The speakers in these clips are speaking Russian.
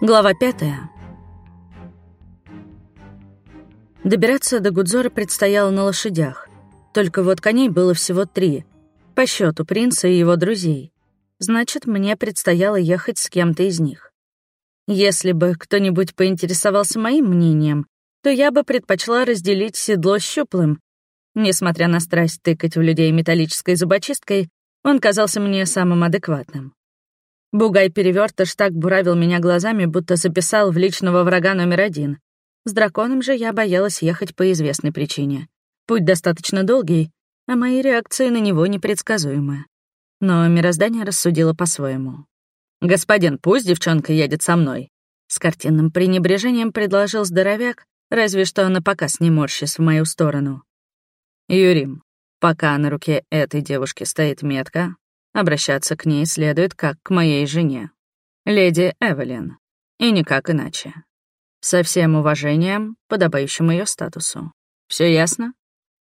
Глава пятая. Добираться до Гудзора предстояло на лошадях. Только вот коней было всего три. По счету принца и его друзей. Значит, мне предстояло ехать с кем-то из них. Если бы кто-нибудь поинтересовался моим мнением, то я бы предпочла разделить седло щуплым. Несмотря на страсть тыкать в людей металлической зубочисткой, он казался мне самым адекватным. Бугай-перевертыш так буравил меня глазами, будто записал в личного врага номер один. С драконом же я боялась ехать по известной причине. Путь достаточно долгий, а мои реакции на него непредсказуемы. Но мироздание рассудило по-своему. «Господин, пусть девчонка едет со мной», — с картинным пренебрежением предложил здоровяк, разве что на показ не морщись в мою сторону. «Юрим, пока на руке этой девушки стоит метка, Обращаться к ней следует как к моей жене, леди Эвелин, и никак иначе. Со всем уважением, подобающим ее статусу. Все ясно?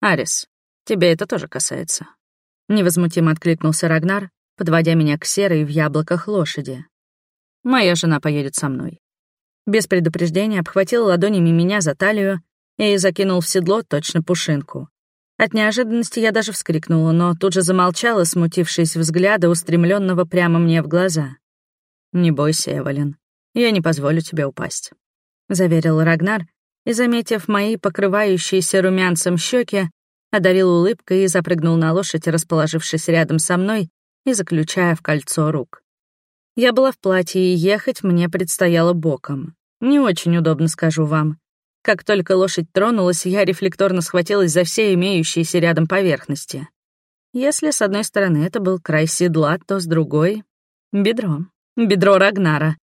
Арис, тебе это тоже касается. Невозмутимо откликнулся Рагнар, подводя меня к серой в яблоках лошади. Моя жена поедет со мной. Без предупреждения обхватил ладонями меня за талию и закинул в седло точно пушинку. От неожиданности я даже вскрикнула, но тут же замолчала, смутившись взгляда, устремленного прямо мне в глаза. «Не бойся, Эвелин, я не позволю тебе упасть», — заверил Рагнар, и, заметив мои покрывающиеся румянцем щеки, одарил улыбкой и запрыгнул на лошадь, расположившись рядом со мной и заключая в кольцо рук. Я была в платье, и ехать мне предстояло боком. Не очень удобно, скажу вам. Как только лошадь тронулась, я рефлекторно схватилась за все имеющиеся рядом поверхности. Если с одной стороны это был край седла, то с другой — бедро. Бедро Рагнара.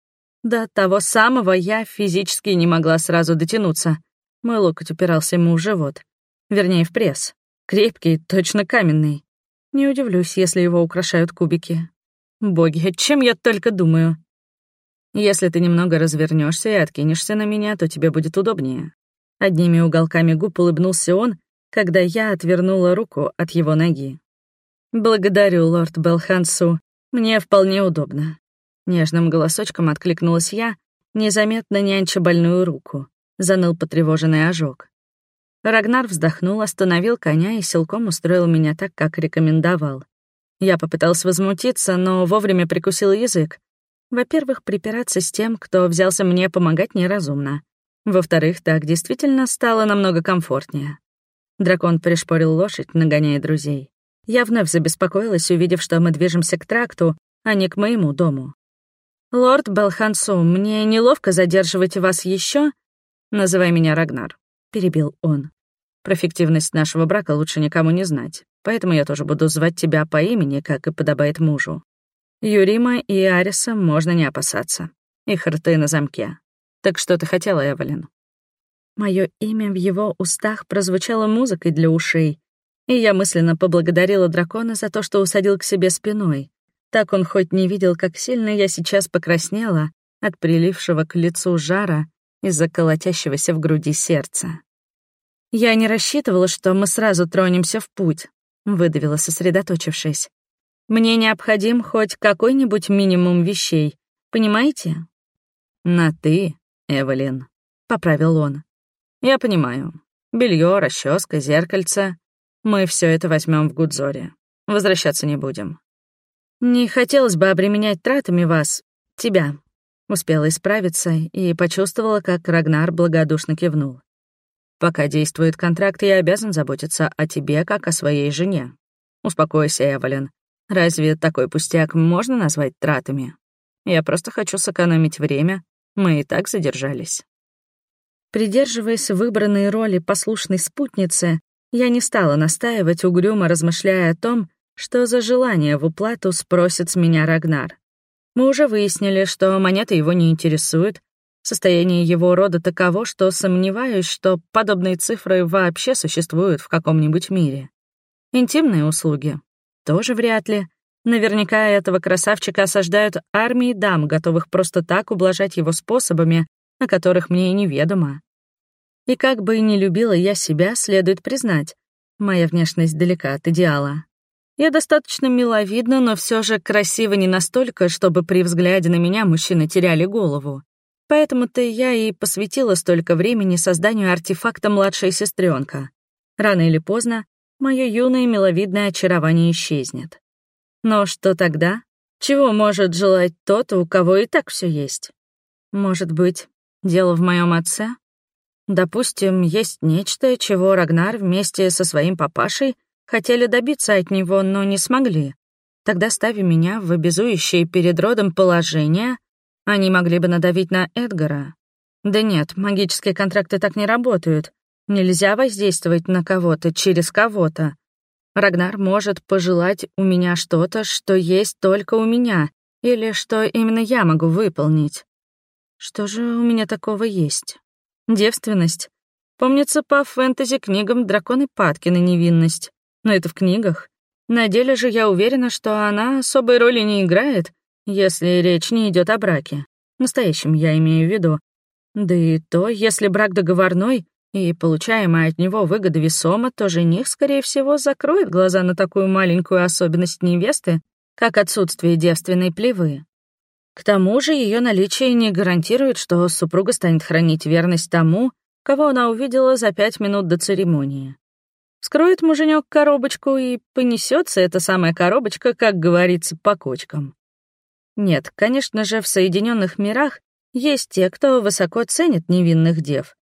До того самого я физически не могла сразу дотянуться. Мой локоть упирался ему в живот. Вернее, в пресс. Крепкий, точно каменный. Не удивлюсь, если его украшают кубики. Боги, о чем я только думаю. Если ты немного развернешься и откинешься на меня, то тебе будет удобнее. Одними уголками губ улыбнулся он, когда я отвернула руку от его ноги. «Благодарю, лорд Белхансу. Мне вполне удобно». Нежным голосочком откликнулась я, незаметно нянча больную руку. Заныл потревоженный ожог. Рагнар вздохнул, остановил коня и силком устроил меня так, как рекомендовал. Я попытался возмутиться, но вовремя прикусил язык, во-первых, припираться с тем, кто взялся мне помогать, неразумно. Во-вторых, так действительно стало намного комфортнее. Дракон пришпорил лошадь, нагоняя друзей. Я вновь забеспокоилась, увидев, что мы движемся к тракту, а не к моему дому. «Лорд Белхансу, мне неловко задерживать вас еще. «Называй меня Рагнар», — перебил он. «Про фиктивность нашего брака лучше никому не знать, поэтому я тоже буду звать тебя по имени, как и подобает мужу. Юрима и Ариса можно не опасаться. Их рты на замке. Так что ты хотела, Эвелин? Мое имя в его устах прозвучало музыкой для ушей, и я мысленно поблагодарила дракона за то, что усадил к себе спиной. Так он хоть не видел, как сильно я сейчас покраснела от прилившего к лицу жара из-за колотящегося в груди сердца. «Я не рассчитывала, что мы сразу тронемся в путь», — выдавила, сосредоточившись. Мне необходим хоть какой-нибудь минимум вещей, понимаете? На «ты», Эвелин, — поправил он. Я понимаю. Белье, расческа, зеркальце. Мы все это возьмем в Гудзоре. Возвращаться не будем. Не хотелось бы обременять тратами вас, тебя. Успела исправиться и почувствовала, как Рагнар благодушно кивнул. Пока действует контракт, я обязан заботиться о тебе, как о своей жене. Успокойся, Эвелин. Разве такой пустяк можно назвать тратами? Я просто хочу сэкономить время. Мы и так задержались. Придерживаясь выбранной роли послушной спутницы, я не стала настаивать, угрюмо размышляя о том, что за желание в уплату спросит с меня Рагнар. Мы уже выяснили, что монета его не интересует, состояние его рода таково, что сомневаюсь, что подобные цифры вообще существуют в каком-нибудь мире. Интимные услуги тоже вряд ли. Наверняка этого красавчика осаждают армии дам, готовых просто так ублажать его способами, о которых мне и неведомо. И как бы и не любила я себя, следует признать, моя внешность далека от идеала. Я достаточно миловидна, но все же красиво не настолько, чтобы при взгляде на меня мужчины теряли голову. Поэтому-то я и посвятила столько времени созданию артефакта младшая сестренка. Рано или поздно мое юное миловидное очарование исчезнет. Но что тогда? Чего может желать тот, у кого и так все есть? Может быть, дело в моем отце? Допустим, есть нечто, чего Рагнар вместе со своим папашей хотели добиться от него, но не смогли. Тогда, ставя меня в обязующее перед родом положение, они могли бы надавить на Эдгара. Да нет, магические контракты так не работают. Нельзя воздействовать на кого-то через кого-то. Рагнар может пожелать у меня что-то, что есть только у меня, или что именно я могу выполнить. Что же у меня такого есть? Девственность. Помнится, по фэнтези-книгам драконы падки на невинность. Но это в книгах. На деле же я уверена, что она особой роли не играет, если речь не идет о браке. Настоящем я имею в виду. Да и то, если брак договорной, и получаемая от него выгода весома, то жених, скорее всего, закроет глаза на такую маленькую особенность невесты, как отсутствие девственной плевы. К тому же ее наличие не гарантирует, что супруга станет хранить верность тому, кого она увидела за пять минут до церемонии. Скроет муженек коробочку, и понесется эта самая коробочка, как говорится, по кочкам. Нет, конечно же, в Соединенных мирах есть те, кто высоко ценит невинных дев.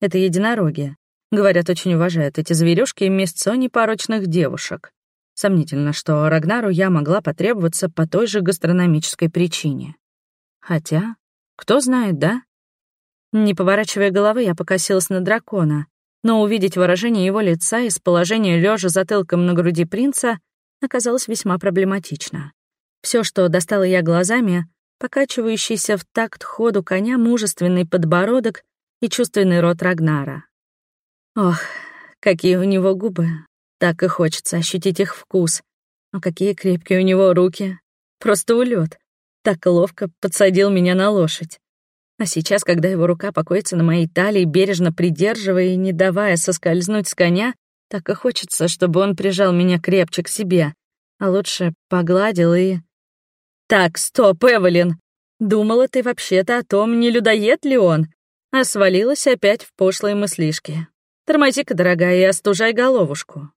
Это единороги. Говорят, очень уважают эти зверюшки мясцо непорочных девушек. Сомнительно, что Рагнару я могла потребоваться по той же гастрономической причине. Хотя, кто знает, да? Не поворачивая головы, я покосилась на дракона, но увидеть выражение его лица из положения лежа затылком на груди принца оказалось весьма проблематично. Все, что достала я глазами, покачивающийся в такт ходу коня мужественный подбородок и чувственный рот Рагнара. Ох, какие у него губы, так и хочется ощутить их вкус. А какие крепкие у него руки. Просто улет. Так ловко подсадил меня на лошадь. А сейчас, когда его рука покоится на моей талии, бережно придерживая и не давая соскользнуть с коня, так и хочется, чтобы он прижал меня крепче к себе, а лучше погладил и... «Так, стоп, Эвелин! Думала ты вообще-то о том, не людоед ли он?» А свалилась опять в пошлые мыслишки. «Тормози-ка, дорогая, и остужай головушку».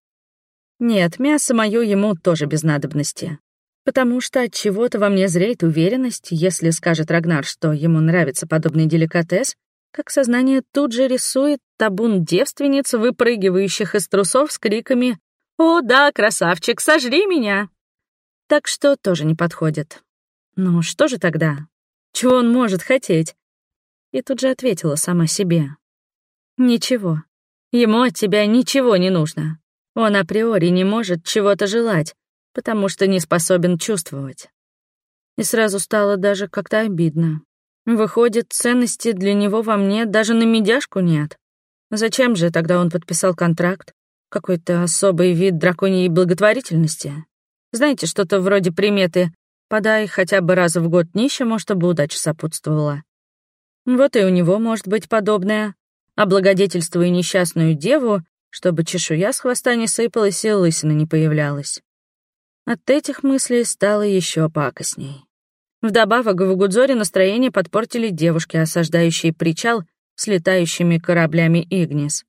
Нет, мясо мое ему тоже без надобности. Потому что от чего-то во мне зреет уверенность, если скажет Рагнар, что ему нравится подобный деликатес, как сознание тут же рисует табун девственниц, выпрыгивающих из трусов с криками «О, да, красавчик, сожри меня!» Так что тоже не подходит. Ну что же тогда? Чего он может хотеть? И тут же ответила сама себе. Ничего. Ему от тебя ничего не нужно. Он априори не может чего-то желать, потому что не способен чувствовать. И сразу стало даже как-то обидно. Выходит, ценности для него во мне даже на медяшку нет. Зачем же тогда он подписал контракт? Какой-то особый вид драконьей благотворительности? Знаете, что-то вроде приметы «подай хотя бы раз в год нищему, чтобы удача сопутствовала». Вот и у него может быть подобное. Благодетельствуя несчастную деву, чтобы чешуя с хвоста не сыпалась и лысина не появлялась. От этих мыслей стало еще пакостней. Вдобавок в Гудзоре настроение подпортили девушки, осаждающие причал с летающими кораблями Игнис.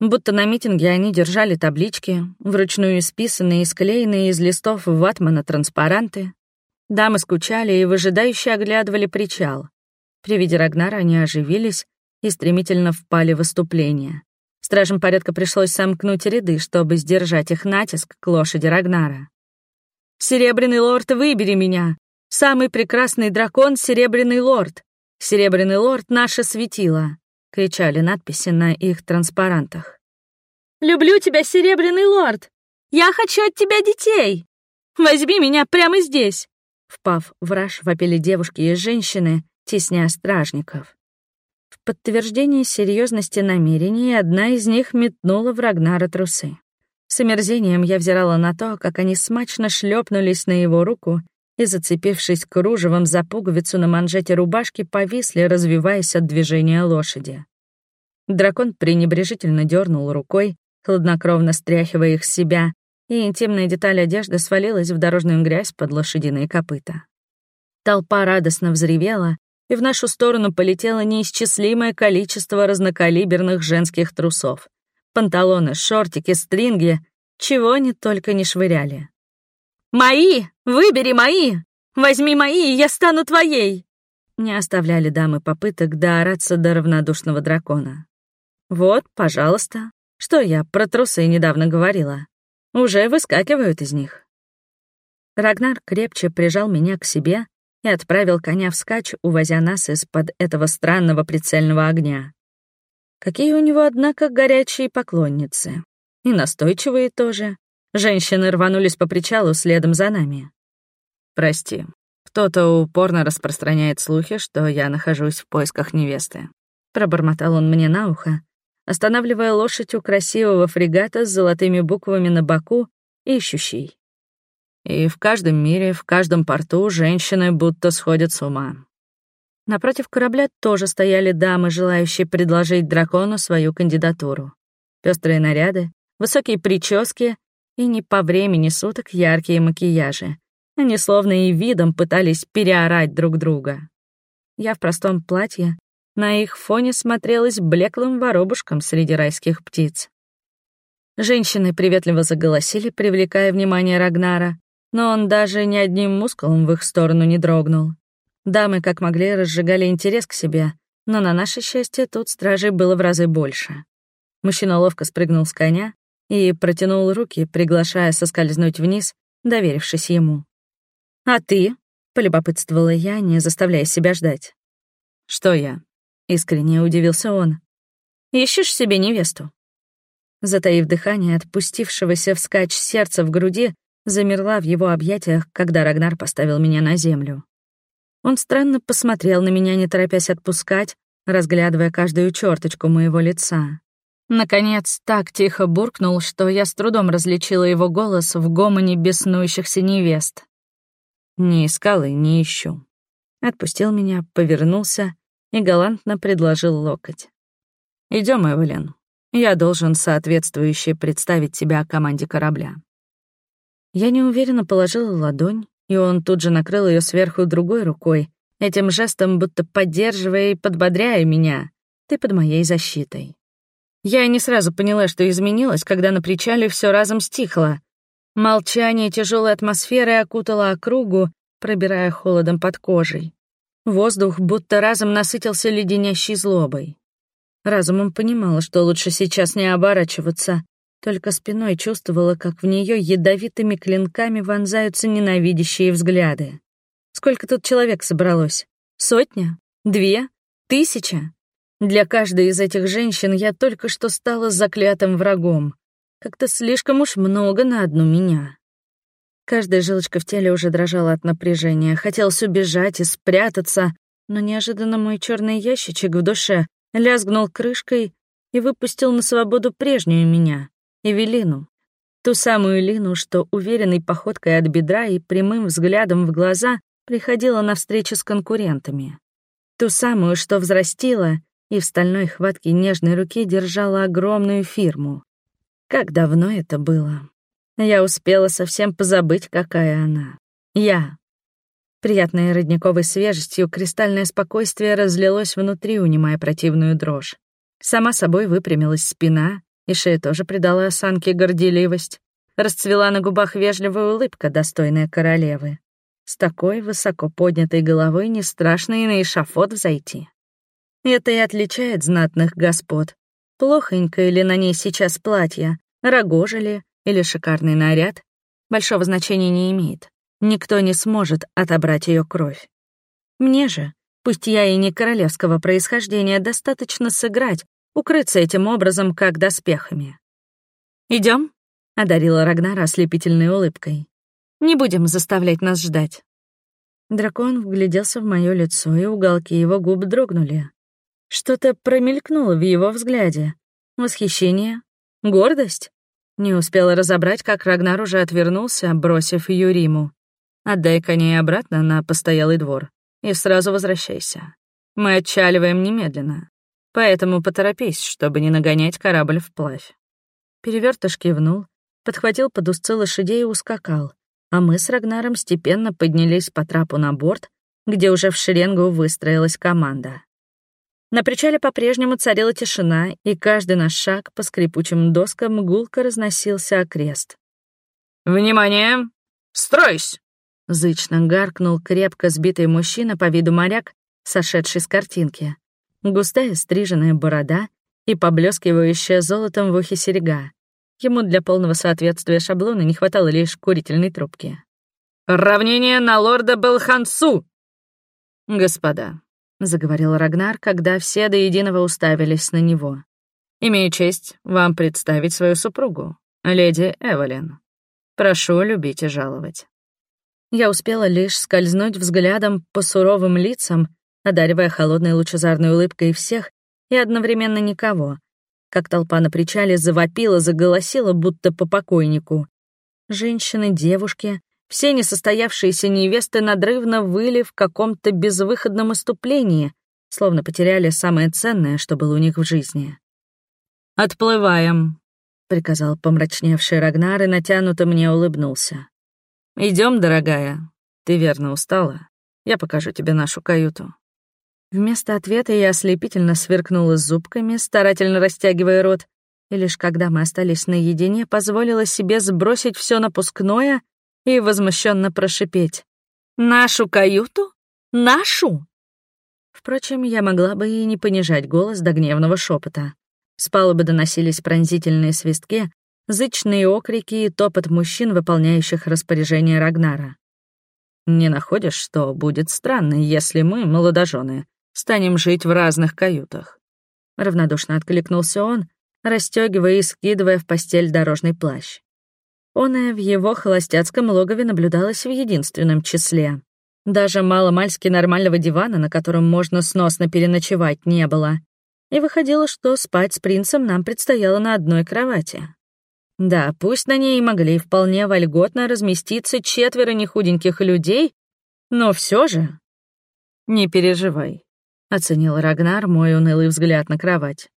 Будто на митинге они держали таблички, вручную исписанные и склеенные из листов ватмана транспаранты. Дамы скучали и выжидающе оглядывали причал. При виде Рагнара они оживились и стремительно впали в выступление. Стражам порядка пришлось сомкнуть ряды, чтобы сдержать их натиск к лошади Рагнара. «Серебряный лорд, выбери меня! Самый прекрасный дракон — Серебряный лорд! Серебряный лорд — наше светило!» — кричали надписи на их транспарантах. «Люблю тебя, Серебряный лорд! Я хочу от тебя детей! Возьми меня прямо здесь!» Впав в раж, вопили девушки и женщины, тесня стражников. В подтверждение серьезности намерений одна из них метнула в Рагнара трусы. С омерзением я взирала на то, как они смачно шлепнулись на его руку и, зацепившись кружевом за пуговицу на манжете рубашки, повисли, развиваясь от движения лошади. Дракон пренебрежительно дернул рукой, хладнокровно стряхивая их с себя, и интимная деталь одежды свалилась в дорожную грязь под лошадиные копыта. Толпа радостно взревела, и в нашу сторону полетело неисчислимое количество разнокалиберных женских трусов. Панталоны, шортики, стринги, чего они только не швыряли. «Мои! Выбери мои! Возьми мои, я стану твоей!» Не оставляли дамы попыток доораться до равнодушного дракона. «Вот, пожалуйста. Что я про трусы недавно говорила? Уже выскакивают из них». Рагнар крепче прижал меня к себе и отправил коня вскачь, увозя нас из-под этого странного прицельного огня. Какие у него, однако, горячие поклонницы. И настойчивые тоже. Женщины рванулись по причалу следом за нами. «Прости, кто-то упорно распространяет слухи, что я нахожусь в поисках невесты». Пробормотал он мне на ухо, останавливая лошадь у красивого фрегата с золотыми буквами на боку, ищущий. И в каждом мире, в каждом порту женщины будто сходят с ума. Напротив корабля тоже стояли дамы, желающие предложить дракону свою кандидатуру. Пестрые наряды, высокие прически и не по времени суток яркие макияжи. Они словно и видом пытались переорать друг друга. Я в простом платье, на их фоне смотрелась блеклым воробушком среди райских птиц. Женщины приветливо заголосили, привлекая внимание Рагнара, но он даже ни одним мускулом в их сторону не дрогнул. Дамы, как могли, разжигали интерес к себе, но на наше счастье тут стражей было в разы больше. Мужчина ловко спрыгнул с коня и протянул руки, приглашая соскользнуть вниз, доверившись ему. «А ты?» — полюбопытствовала я, не заставляя себя ждать. «Что я?» — искренне удивился он. «Ищешь себе невесту?» Затаив дыхание отпустившегося вскачь сердца в груди, замерла в его объятиях, когда Рагнар поставил меня на землю. Он странно посмотрел на меня, не торопясь отпускать, разглядывая каждую черточку моего лица. Наконец, так тихо буркнул, что я с трудом различила его голос в гомоне беснующихся невест. «Не искал и не ищу». Отпустил меня, повернулся и галантно предложил локоть. Идем, Эвелин. Я должен соответствующе представить тебя команде корабля». Я неуверенно положила ладонь, и он тут же накрыл ее сверху другой рукой, этим жестом будто поддерживая и подбодряя меня. Ты под моей защитой. Я не сразу поняла, что изменилось, когда на причале все разом стихло. Молчание тяжелой атмосферы окутало округу, пробирая холодом под кожей. Воздух будто разом насытился леденящей злобой. Разумом понимала, что лучше сейчас не оборачиваться, только спиной чувствовала, как в нее ядовитыми клинками вонзаются ненавидящие взгляды. Сколько тут человек собралось? Сотня? Две? Тысяча? Для каждой из этих женщин я только что стала заклятым врагом. Как-то слишком уж много на одну меня. Каждая жилочка в теле уже дрожала от напряжения. Хотелось убежать и спрятаться, но неожиданно мой черный ящичек в душе лязгнул крышкой и выпустил на свободу прежнюю меня. Эвелину. Ту самую Лину, что уверенной походкой от бедра и прямым взглядом в глаза приходила на встречи с конкурентами. Ту самую, что взрастила и в стальной хватке нежной руки держала огромную фирму. Как давно это было? Я успела совсем позабыть, какая она. Я. Приятной родниковой свежестью кристальное спокойствие разлилось внутри, унимая противную дрожь. Сама собой выпрямилась спина, и шея тоже придала осанке горделивость. Расцвела на губах вежливая улыбка, достойная королевы. С такой высоко поднятой головой не страшно и на эшафот взойти. Это и отличает знатных господ. Плохонько ли на ней сейчас платье, рогожа ли или шикарный наряд, большого значения не имеет. Никто не сможет отобрать ее кровь. Мне же, пусть я и не королевского происхождения, достаточно сыграть, укрыться этим образом, как доспехами. Идем? одарила Рагнара ослепительной улыбкой. «Не будем заставлять нас ждать». Дракон вгляделся в мое лицо, и уголки его губ дрогнули. Что-то промелькнуло в его взгляде. Восхищение? Гордость? Не успела разобрать, как Рагнар уже отвернулся, бросив Юриму. «Отдай коней обратно на постоялый двор и сразу возвращайся. Мы отчаливаем немедленно. Поэтому поторопись, чтобы не нагонять корабль вплавь». Перевертыш кивнул, подхватил под узцы лошадей и ускакал, а мы с Рагнаром степенно поднялись по трапу на борт, где уже в шеренгу выстроилась команда. На причале по-прежнему царила тишина, и каждый наш шаг по скрипучим доскам гулко разносился окрест. «Внимание! Стройсь!» Зычно гаркнул крепко сбитый мужчина по виду моряк, сошедший с картинки. Густая стриженная борода и поблескивающая золотом в ухе серега. Ему для полного соответствия шаблона не хватало лишь курительной трубки. «Равнение на лорда Белхансу!» «Господа», — заговорил Рагнар, когда все до единого уставились на него. «Имею честь вам представить свою супругу, леди Эвелин. Прошу любить и жаловать». Я успела лишь скользнуть взглядом по суровым лицам, одаривая холодной лучезарной улыбкой всех и одновременно никого, как толпа на причале завопила, заголосила, будто по покойнику. Женщины, девушки, все несостоявшиеся невесты надрывно выли в каком-то безвыходном иступлении, словно потеряли самое ценное, что было у них в жизни. «Отплываем», — приказал помрачневший Рагнар и натянуто мне улыбнулся. Идем, дорогая. Ты верно устала. Я покажу тебе нашу каюту». Вместо ответа я ослепительно сверкнула зубками, старательно растягивая рот, и лишь когда мы остались наедине, позволила себе сбросить все напускное и возмущенно прошипеть. «Нашу каюту? Нашу?» Впрочем, я могла бы и не понижать голос до гневного шепота. С палубы доносились пронзительные свистки, зычные окрики и топот мужчин, выполняющих распоряжение Рагнара. «Не находишь, что будет странно, если мы, молодожены, станем жить в разных каютах. Равнодушно откликнулся он, расстегивая и скидывая в постель дорожный плащ. Он в его холостяцком логове наблюдалось в единственном числе. Даже маломальски нормального дивана, на котором можно сносно переночевать, не было. И выходило, что спать с принцем нам предстояло на одной кровати. Да, пусть на ней могли вполне вольготно разместиться четверо нехуденьких людей, но все же... Не переживай, — оценил Рагнар мой унылый взгляд на кровать.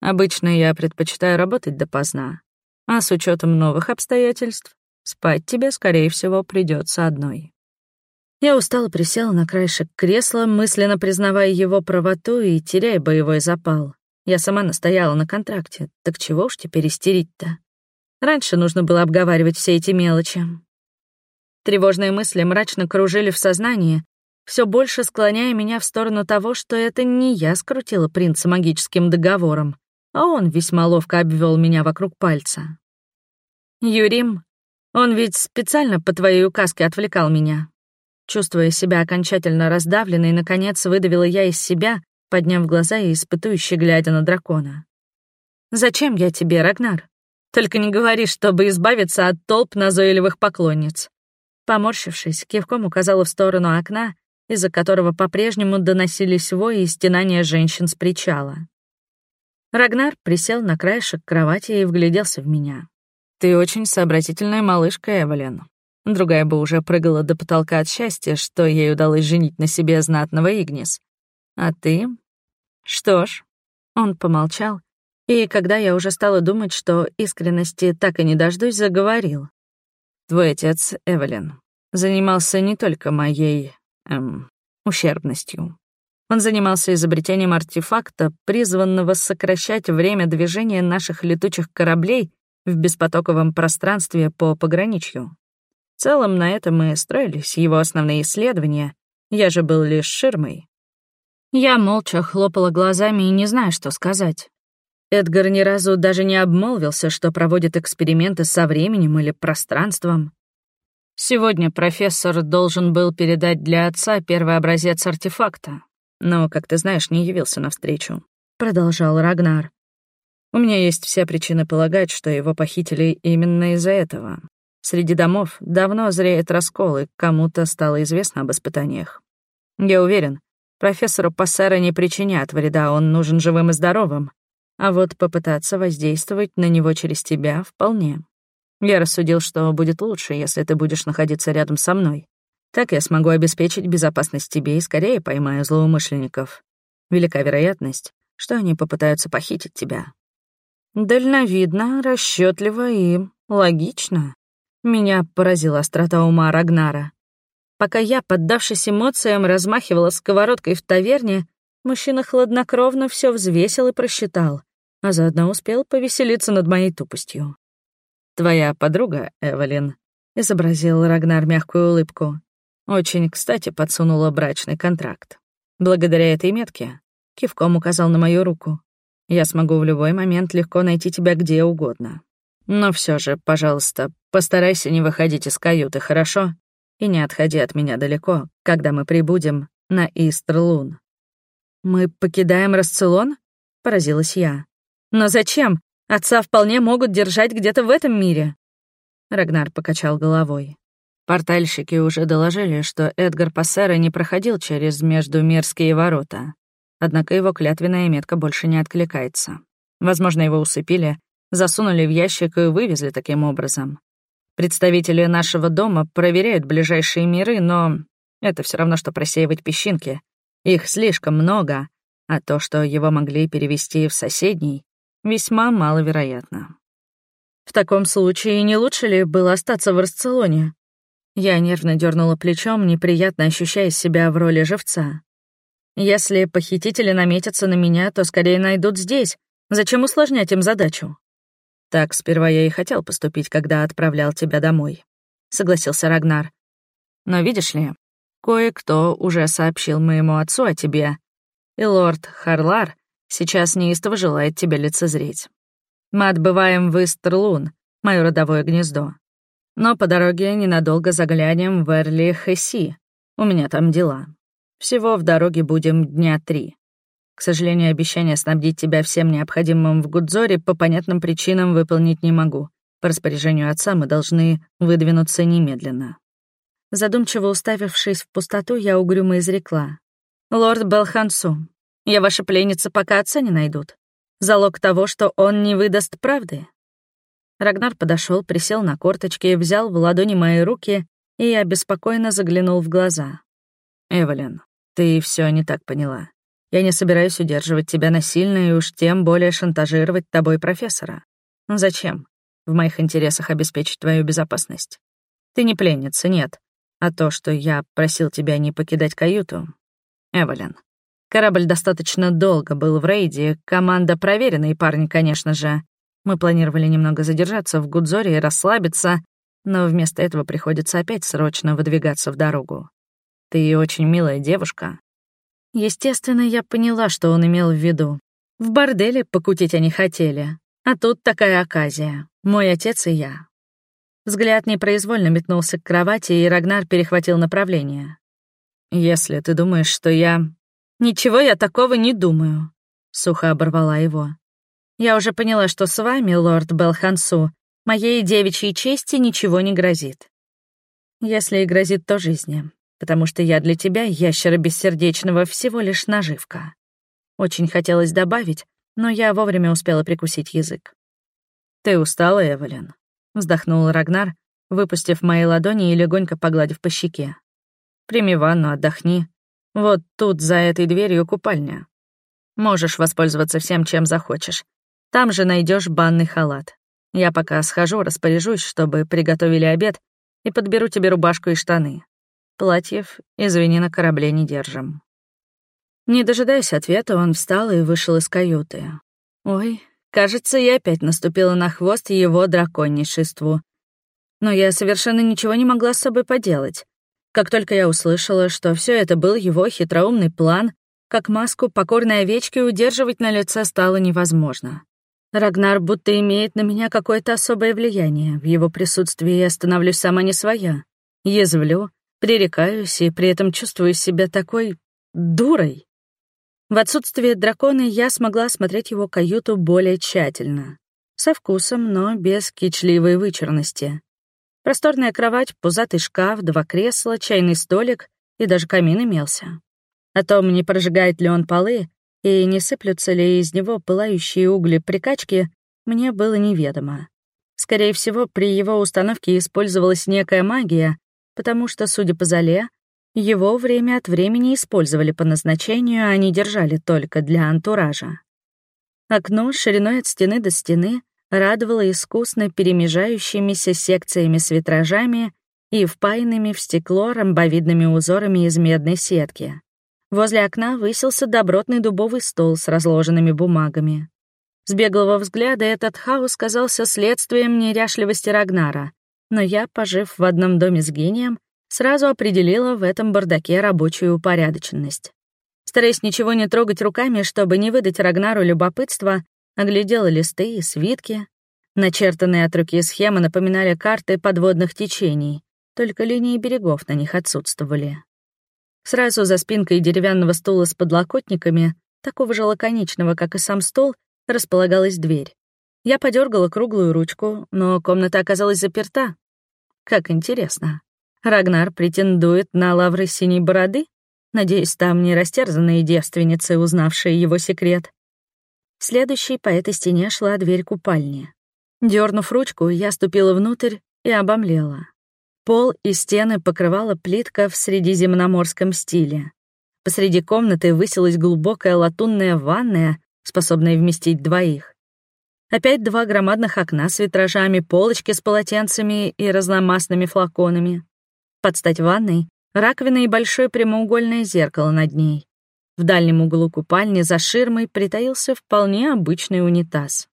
«Обычно я предпочитаю работать допоздна, а с учетом новых обстоятельств спать тебе, скорее всего, придется одной». Я устало присела на краешек кресла, мысленно признавая его правоту и теряя боевой запал. Я сама настояла на контракте, так чего уж теперь истерить-то? Раньше нужно было обговаривать все эти мелочи. Тревожные мысли мрачно кружили в сознании, все больше склоняя меня в сторону того, что это не я скрутила принца магическим договором, а он весьма ловко обвел меня вокруг пальца. «Юрим, он ведь специально по твоей указке отвлекал меня». Чувствуя себя окончательно раздавленной, наконец выдавила я из себя, подняв глаза и испытующе глядя на дракона. «Зачем я тебе, Рагнар? Только не говори, чтобы избавиться от толп назойливых поклонниц». Поморщившись, кивком указала в сторону окна, из-за которого по-прежнему доносились вои и стенания женщин с причала. Рагнар присел на краешек кровати и вгляделся в меня. «Ты очень сообразительная малышка, Эвелин. Другая бы уже прыгала до потолка от счастья, что ей удалось женить на себе знатного Игнис. А ты? Что ж...» Он помолчал, и когда я уже стала думать, что искренности так и не дождусь, заговорил. «Твой отец, Эвелин, занимался не только моей эм, ущербностью. Он занимался изобретением артефакта, призванного сокращать время движения наших летучих кораблей в беспотоковом пространстве по пограничью. В целом на этом и строились его основные исследования, я же был лишь ширмой. Я молча хлопала глазами и не знаю, что сказать. Эдгар ни разу даже не обмолвился, что проводит эксперименты со временем или пространством. Сегодня профессор должен был передать для отца первый образец артефакта, но, как ты знаешь, не явился навстречу. Продолжал Рагнар. У меня есть все причины полагать, что его похитили именно из-за этого. Среди домов давно зреет раскол, и кому-то стало известно об испытаниях. Я уверен, профессору Пассера не причинят вреда, он нужен живым и здоровым. А вот попытаться воздействовать на него через тебя вполне. Я рассудил, что будет лучше, если ты будешь находиться рядом со мной. Так я смогу обеспечить безопасность тебе и скорее поймаю злоумышленников. Велика вероятность, что они попытаются похитить тебя. Дальновидно, расчетливо и Логично. Меня поразила острота ума Рагнара. Пока я, поддавшись эмоциям, размахивала сковородкой в таверне, мужчина хладнокровно все взвесил и просчитал, а заодно успел повеселиться над моей тупостью. «Твоя подруга, Эвелин», — изобразил Рагнар мягкую улыбку, очень, кстати, подсунула брачный контракт. Благодаря этой метке кивком указал на мою руку. Я смогу в любой момент легко найти тебя где угодно. Но все же, пожалуйста, постарайся не выходить из каюты, хорошо? И не отходи от меня далеко, когда мы прибудем на Истрлун. «Мы покидаем Расцелон?» — поразилась я. «Но зачем? Отца вполне могут держать где-то в этом мире». Рагнар покачал головой. Портальщики уже доложили, что Эдгар Пассера не проходил через междумирские ворота. Однако его клятвенная метка больше не откликается. Возможно, его усыпили, засунули в ящик и вывезли таким образом. Представители нашего дома проверяют ближайшие миры, но это все равно, что просеивать песчинки. Их слишком много, а то, что его могли перевести в соседний, весьма маловероятно. В таком случае не лучше ли было остаться в Расцелоне? Я нервно дернула плечом, неприятно ощущая себя в роли живца. Если похитители наметятся на меня, то скорее найдут здесь. Зачем усложнять им задачу? Так сперва я и хотел поступить, когда отправлял тебя домой, согласился Рагнар. Но видишь ли, кое-кто уже сообщил моему отцу о тебе, и лорд Харлар сейчас неистово желает тебя лицезреть. Мы отбываем в Истерлун, мое родовое гнездо. Но по дороге ненадолго заглянем в Эрли-Хесси. У меня там дела. Всего в дороге будем дня три. К сожалению, обещание снабдить тебя всем необходимым в Гудзоре по понятным причинам выполнить не могу. По распоряжению отца мы должны выдвинуться немедленно». Задумчиво уставившись в пустоту, я угрюмо изрекла. «Лорд Белхансу, я ваша пленница, пока отца не найдут. Залог того, что он не выдаст правды». Рагнар подошел, присел на корточки, взял в ладони мои руки и обеспокоенно заглянул в глаза. «Эвелин, ты все не так поняла. Я не собираюсь удерживать тебя насильно и уж тем более шантажировать тобой профессора. Зачем? В моих интересах обеспечить твою безопасность. Ты не пленница, нет. А то, что я просил тебя не покидать каюту... Эвелин, корабль достаточно долго был в рейде, команда проверенные парни, конечно же. Мы планировали немного задержаться в Гудзоре и расслабиться, но вместо этого приходится опять срочно выдвигаться в дорогу. Ты очень милая девушка». Естественно, я поняла, что он имел в виду. В борделе покутить они хотели, а тут такая оказия. Мой отец и я. Взгляд непроизвольно метнулся к кровати, и Рагнар перехватил направление. «Если ты думаешь, что я...» «Ничего я такого не думаю», — сухо оборвала его. «Я уже поняла, что с вами, лорд Белхансу, моей девичьей чести ничего не грозит. Если и грозит, то жизни потому что я для тебя, ящера бессердечного, всего лишь наживка. Очень хотелось добавить, но я вовремя успела прикусить язык. «Ты устала, Эвелин?» — вздохнул Рагнар, выпустив мои ладони и легонько погладив по щеке. «Прими ванну, отдохни. Вот тут, за этой дверью, купальня. Можешь воспользоваться всем, чем захочешь. Там же найдешь банный халат. Я пока схожу, распоряжусь, чтобы приготовили обед, и подберу тебе рубашку и штаны. Платьев, извини, на корабле не держим. Не дожидаясь ответа, он встал и вышел из каюты. Ой, кажется, я опять наступила на хвост его драконничеству. Но я совершенно ничего не могла с собой поделать. Как только я услышала, что все это был его хитроумный план, как маску покорной овечки удерживать на лице стало невозможно. Рагнар будто имеет на меня какое-то особое влияние. В его присутствии я становлюсь сама не своя. Язвлю, Пререкаюсь и при этом чувствую себя такой дурой. В отсутствие дракона я смогла смотреть его каюту более тщательно. Со вкусом, но без кичливой вычурности. Просторная кровать, пузатый шкаф, два кресла, чайный столик и даже камин имелся. О том, не прожигает ли он полы и не сыплются ли из него пылающие угли прикачки, мне было неведомо. Скорее всего, при его установке использовалась некая магия, потому что, судя по зале, его время от времени использовали по назначению, а не держали только для антуража. Окно шириной от стены до стены радовало искусно перемежающимися секциями с витражами и впаянными в стекло ромбовидными узорами из медной сетки. Возле окна высился добротный дубовый стол с разложенными бумагами. С беглого взгляда этот хаос казался следствием неряшливости Рагнара, но я, пожив в одном доме с гением, сразу определила в этом бардаке рабочую упорядоченность. Стараясь ничего не трогать руками, чтобы не выдать Рагнару любопытства, оглядела листы и свитки. Начертанные от руки схемы напоминали карты подводных течений, только линии берегов на них отсутствовали. Сразу за спинкой деревянного стула с подлокотниками, такого же лаконичного, как и сам стол, располагалась дверь. Я подергала круглую ручку, но комната оказалась заперта. Как интересно. Рагнар претендует на лавры синей бороды? Надеюсь, там не растерзанные девственницы, узнавшие его секрет. Следующей по этой стене шла дверь купальни. Дернув ручку, я ступила внутрь и обомлела. Пол и стены покрывала плитка в средиземноморском стиле. Посреди комнаты высилась глубокая латунная ванная, способная вместить двоих. Опять два громадных окна с витражами, полочки с полотенцами и разномастными флаконами. Под стать ванной — раковина и большое прямоугольное зеркало над ней. В дальнем углу купальни за ширмой притаился вполне обычный унитаз.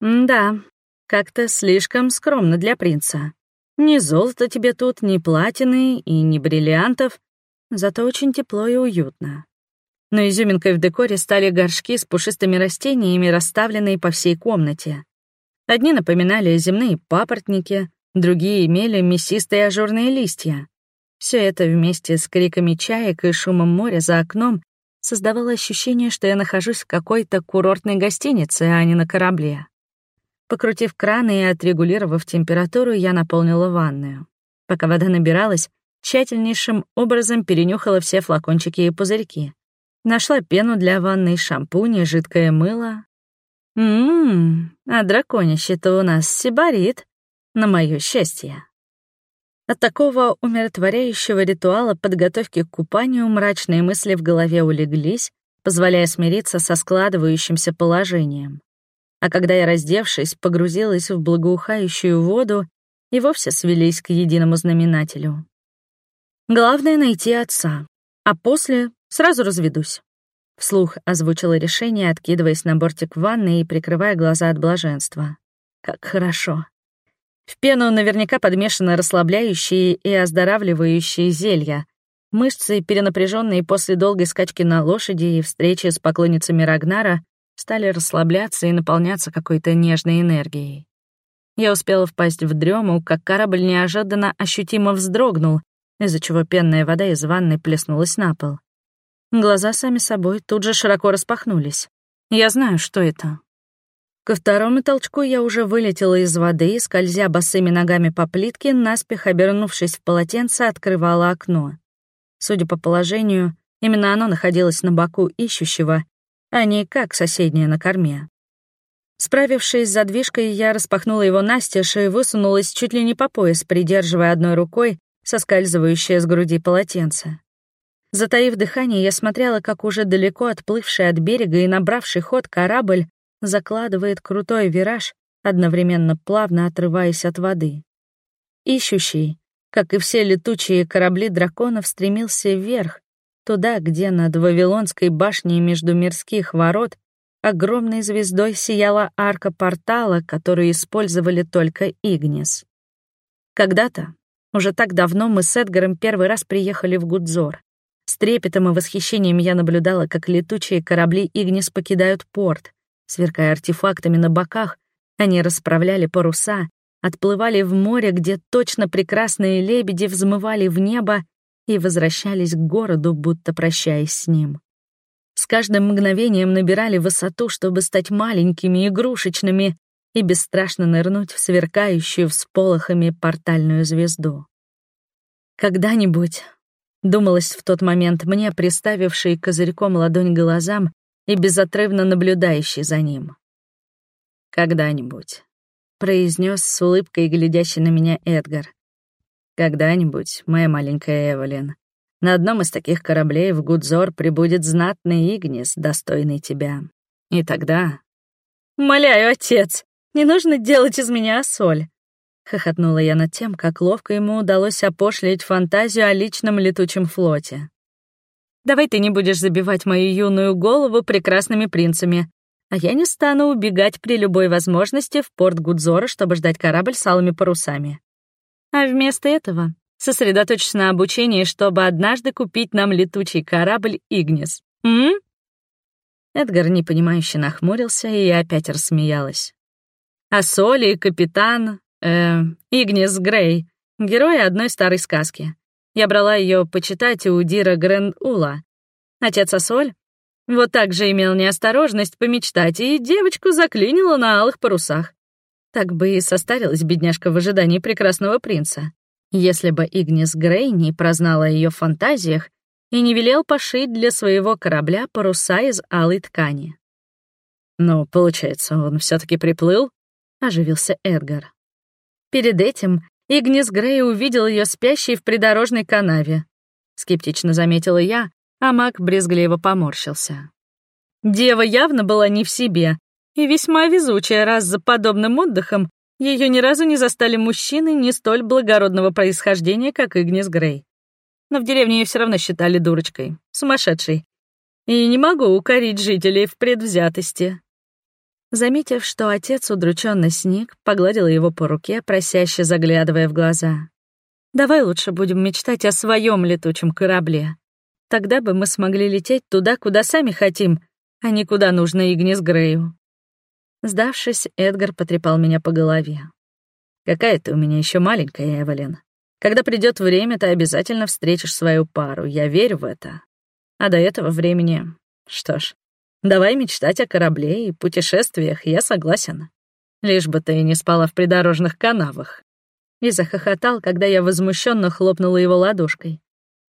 Да, как-то слишком скромно для принца. Ни золота тебе тут, ни платины и ни бриллиантов, зато очень тепло и уютно. Но изюминкой в декоре стали горшки с пушистыми растениями, расставленные по всей комнате. Одни напоминали земные папоротники, другие имели мясистые ажурные листья. Все это вместе с криками чаек и шумом моря за окном создавало ощущение, что я нахожусь в какой-то курортной гостинице, а не на корабле. Покрутив краны и отрегулировав температуру, я наполнила ванную. Пока вода набиралась, тщательнейшим образом перенюхала все флакончики и пузырьки. Нашла пену для ванны, шампунь жидкое мыло. Ммм, а драконище-то у нас сибарит, на моё счастье. От такого умиротворяющего ритуала подготовки к купанию мрачные мысли в голове улеглись, позволяя смириться со складывающимся положением а когда я, раздевшись, погрузилась в благоухающую воду, и вовсе свелись к единому знаменателю. Главное — найти отца, а после сразу разведусь. Вслух озвучила решение, откидываясь на бортик ванны и прикрывая глаза от блаженства. Как хорошо. В пену наверняка подмешаны расслабляющие и оздоравливающие зелья. Мышцы, перенапряженные после долгой скачки на лошади и встречи с поклонницами Рагнара, стали расслабляться и наполняться какой-то нежной энергией. Я успела впасть в дрему, как корабль неожиданно ощутимо вздрогнул, из-за чего пенная вода из ванны плеснулась на пол. Глаза сами собой тут же широко распахнулись. Я знаю, что это. Ко второму толчку я уже вылетела из воды скользя босыми ногами по плитке, наспех обернувшись в полотенце, открывала окно. Судя по положению, именно оно находилось на боку ищущего, а не как соседняя на корме. Справившись с задвижкой, я распахнула его настежь и высунулась чуть ли не по пояс, придерживая одной рукой соскальзывающее с груди полотенце. Затаив дыхание, я смотрела, как уже далеко отплывший от берега и набравший ход корабль закладывает крутой вираж, одновременно плавно отрываясь от воды. Ищущий, как и все летучие корабли драконов, стремился вверх, туда, где над Вавилонской башней между мирских ворот огромной звездой сияла арка портала, которую использовали только Игнис. Когда-то, уже так давно, мы с Эдгаром первый раз приехали в Гудзор. С трепетом и восхищением я наблюдала, как летучие корабли Игнис покидают порт. Сверкая артефактами на боках, они расправляли паруса, отплывали в море, где точно прекрасные лебеди взмывали в небо и возвращались к городу, будто прощаясь с ним. С каждым мгновением набирали высоту, чтобы стать маленькими, игрушечными и бесстрашно нырнуть в сверкающую всполохами портальную звезду. «Когда-нибудь», — думалось в тот момент мне, приставивший козырьком ладонь глазам и безотрывно наблюдающий за ним. «Когда-нибудь», — произнес с улыбкой глядящий на меня Эдгар. Когда-нибудь, моя маленькая Эвелин, на одном из таких кораблей в Гудзор прибудет знатный Игнис, достойный тебя. И тогда... «Моляю, отец!» Не нужно делать из меня соль. Хохотнула я над тем, как ловко ему удалось опошлить фантазию о личном летучем флоте. «Давай ты не будешь забивать мою юную голову прекрасными принцами, а я не стану убегать при любой возможности в порт Гудзора, чтобы ждать корабль с алыми парусами. А вместо этого сосредоточься на обучении, чтобы однажды купить нам летучий корабль «Игнис». М? Эдгар непонимающе нахмурился, и я опять рассмеялась. А Соли — капитан, э, Игнис Грей, герой одной старой сказки. Я брала ее почитать у Дира Грэнд-Ула. Отец Асоль вот так же имел неосторожность помечтать, и девочку заклинило на алых парусах. Так бы и состарилась бедняжка в ожидании прекрасного принца. Если бы Игнис Грей не прознала о ее фантазиях и не велел пошить для своего корабля паруса из алой ткани. «Ну, получается, он все таки приплыл?» — оживился Эдгар. Перед этим Игнис Грей увидел ее спящей в придорожной канаве. Скептично заметила я, а маг брезгливо поморщился. Дева явно была не в себе, и весьма везучая, раз за подобным отдыхом ее ни разу не застали мужчины не столь благородного происхождения, как Игнис Грей. Но в деревне ее все равно считали дурочкой, сумасшедшей. И не могу укорить жителей в предвзятости. Заметив, что отец удрученно сник, погладила его по руке, просяще заглядывая в глаза. «Давай лучше будем мечтать о своем летучем корабле. Тогда бы мы смогли лететь туда, куда сами хотим, а не куда нужно Игнис Грею». Сдавшись, Эдгар потрепал меня по голове. «Какая ты у меня еще маленькая, Эвелин. Когда придет время, ты обязательно встретишь свою пару, я верю в это. А до этого времени... Что ж, давай мечтать о корабле и путешествиях, я согласен. Лишь бы ты не спала в придорожных канавах». И захохотал, когда я возмущенно хлопнула его ладошкой.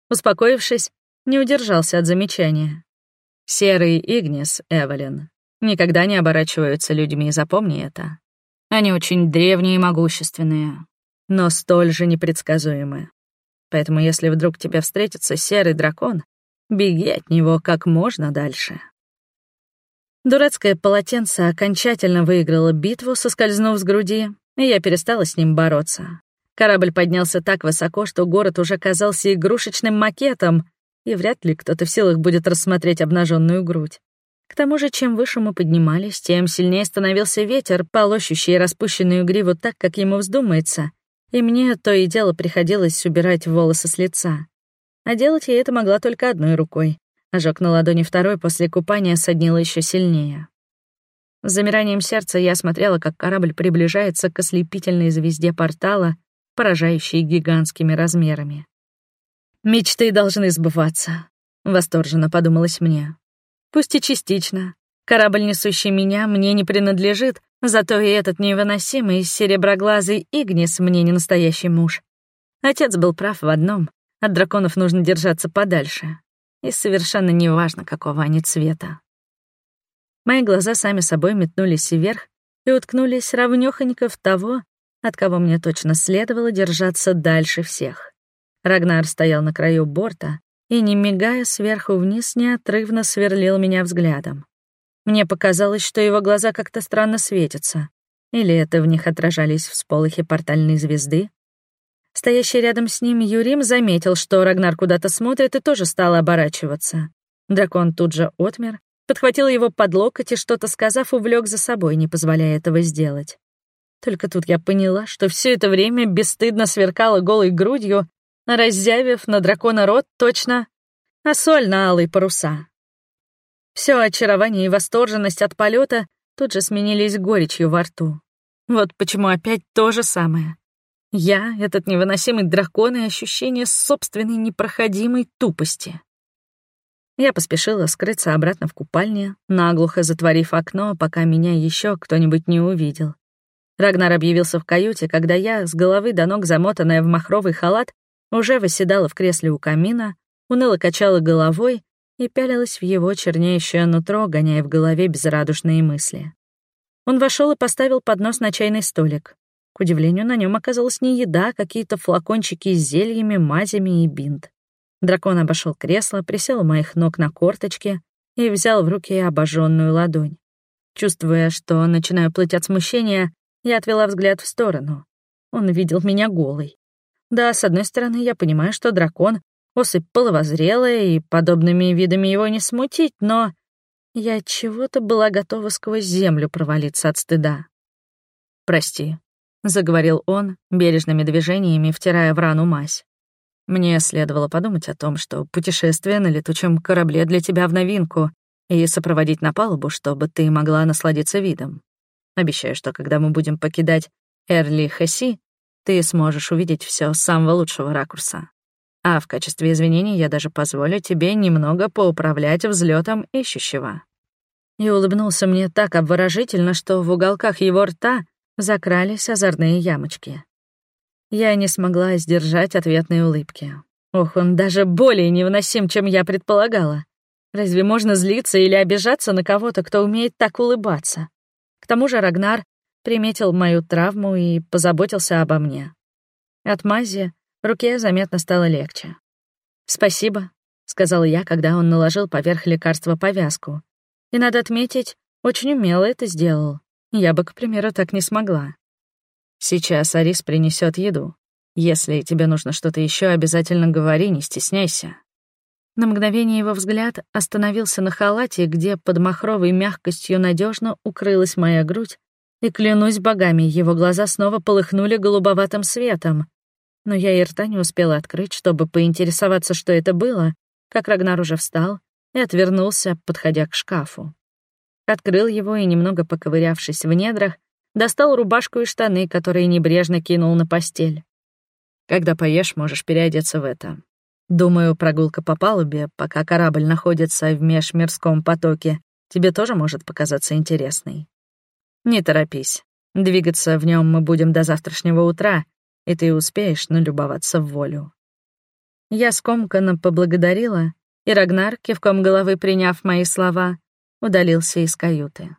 Успокоившись, не удержался от замечания. «Серый Игнис, Эвелин, никогда не оборачиваются людьми, запомни это. Они очень древние и могущественные, но столь же непредсказуемые. Поэтому если вдруг тебе встретится серый дракон, беги от него как можно дальше. Дурацкое полотенце окончательно выиграло битву, соскользнув с груди, и я перестала с ним бороться. Корабль поднялся так высоко, что город уже казался игрушечным макетом, и вряд ли кто-то в силах будет рассмотреть обнаженную грудь. К тому же, чем выше мы поднимались, тем сильнее становился ветер, полощущий распущенную гриву так, как ему вздумается, и мне то и дело приходилось убирать волосы с лица. А делать я это могла только одной рукой. Ожог на ладони второй после купания соднило еще сильнее. С замиранием сердца я смотрела, как корабль приближается к ослепительной звезде портала, поражающей гигантскими размерами. «Мечты должны сбываться», — восторженно подумалось мне. Пусть и частично. Корабль, несущий меня, мне не принадлежит, зато и этот невыносимый сереброглазый Игнис мне не настоящий муж. Отец был прав в одном — от драконов нужно держаться подальше. И совершенно неважно, какого они цвета. Мои глаза сами собой метнулись вверх и уткнулись равнёхонько в того, от кого мне точно следовало держаться дальше всех. Рагнар стоял на краю борта, и, не мигая сверху вниз, неотрывно сверлил меня взглядом. Мне показалось, что его глаза как-то странно светятся. Или это в них отражались всполохи портальной звезды? Стоящий рядом с ним Юрим заметил, что Рагнар куда-то смотрит, и тоже стал оборачиваться. Дракон тут же отмер, подхватил его под локоть и, что-то сказав, увлек за собой, не позволяя этого сделать. Только тут я поняла, что все это время бесстыдно сверкала голой грудью раззявив на дракона рот точно, а соль на алые паруса. Все очарование и восторженность от полета тут же сменились горечью во рту. Вот почему опять то же самое. Я, этот невыносимый дракон и ощущение собственной непроходимой тупости. Я поспешила скрыться обратно в купальне, наглухо затворив окно, пока меня еще кто-нибудь не увидел. Рагнар объявился в каюте, когда я, с головы до ног замотанная в махровый халат, уже восседала в кресле у камина, уныло качала головой и пялилась в его чернеющее нутро, гоняя в голове безрадушные мысли. Он вошел и поставил поднос на чайный столик. К удивлению, на нем оказалась не еда, а какие-то флакончики с зельями, мазями и бинт. Дракон обошел кресло, присел у моих ног на корточки и взял в руки обожженную ладонь. Чувствуя, что начинаю плыть от смущения, я отвела взгляд в сторону. Он видел меня голой. Да, с одной стороны, я понимаю, что дракон — особь половозрелая, и подобными видами его не смутить, но я чего-то была готова сквозь землю провалиться от стыда. «Прости», — заговорил он, бережными движениями втирая в рану мазь. «Мне следовало подумать о том, что путешествие на летучем корабле для тебя в новинку и сопроводить на палубу, чтобы ты могла насладиться видом. Обещаю, что когда мы будем покидать Эрли Хасси, ты сможешь увидеть все с самого лучшего ракурса. А в качестве извинений я даже позволю тебе немного поуправлять взлетом ищущего». И улыбнулся мне так обворожительно, что в уголках его рта закрались озорные ямочки. Я не смогла сдержать ответной улыбки. Ох, он даже более невыносим, чем я предполагала. Разве можно злиться или обижаться на кого-то, кто умеет так улыбаться? К тому же Рагнар приметил мою травму и позаботился обо мне. От мази руке заметно стало легче. «Спасибо», — сказал я, когда он наложил поверх лекарства повязку. И, надо отметить, очень умело это сделал. Я бы, к примеру, так не смогла. Сейчас Арис принесет еду. Если тебе нужно что-то еще, обязательно говори, не стесняйся. На мгновение его взгляд остановился на халате, где под махровой мягкостью надежно укрылась моя грудь, и, клянусь богами, его глаза снова полыхнули голубоватым светом. Но я и рта не успела открыть, чтобы поинтересоваться, что это было, как Рагнар уже встал и отвернулся, подходя к шкафу. Открыл его и, немного поковырявшись в недрах, достал рубашку и штаны, которые небрежно кинул на постель. «Когда поешь, можешь переодеться в это. Думаю, прогулка по палубе, пока корабль находится в межмирском потоке, тебе тоже может показаться интересной. Не торопись. Двигаться в нем мы будем до завтрашнего утра, и ты успеешь налюбоваться в волю. Я скомканно поблагодарила, и Рагнар, кивком головы приняв мои слова, удалился из каюты.